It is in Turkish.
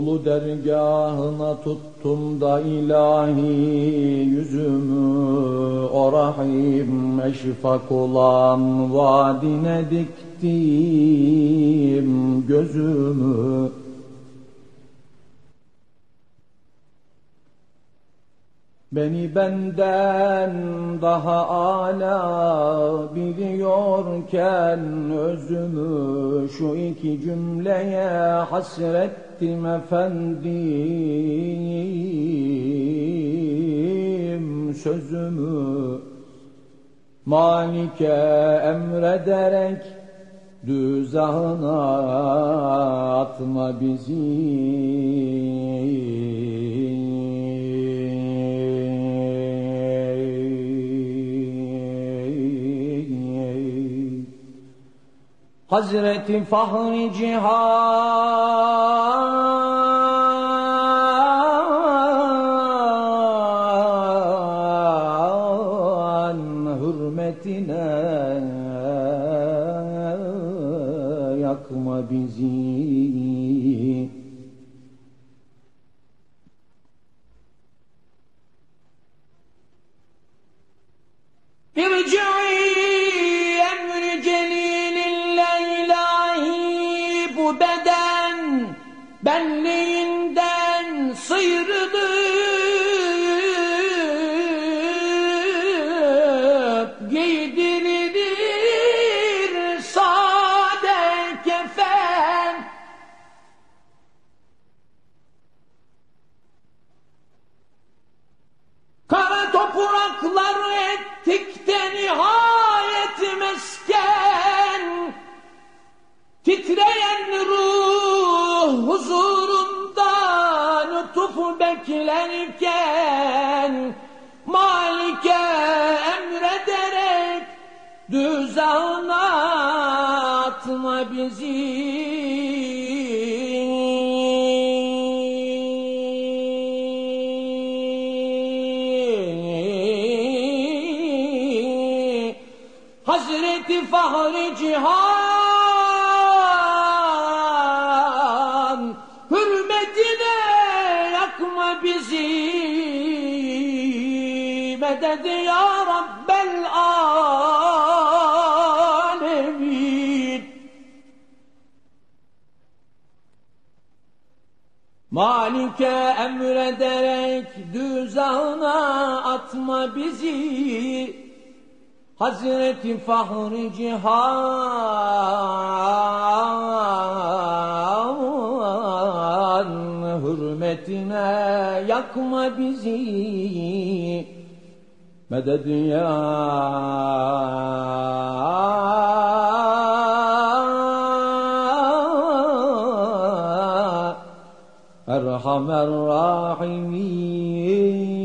Ulu dergahına tuttum da ilahi yüzümü. O rahim eşfak olan vadine diktim gözümü Beni benden daha ala biliyorken özümü şu iki cümleye hasrettim efendim. Sözümü Malike emrederek düzahına atma bizi Hazreti Fahri Cihan hürmetine yakma bizi benliğinden sıyrılıp giydirilir sade kefen. Kara topraklar ettik de lütuf beklerken Malike emrederek düzağına atma bizi. Hazreti Fahri Cihan Medet ya Rabbel Alemin. Malike emrederek düzağına atma bizi. Hazreti Fahri Cihan hürmetine yakma bizi Medet ya Erhamer Rahimin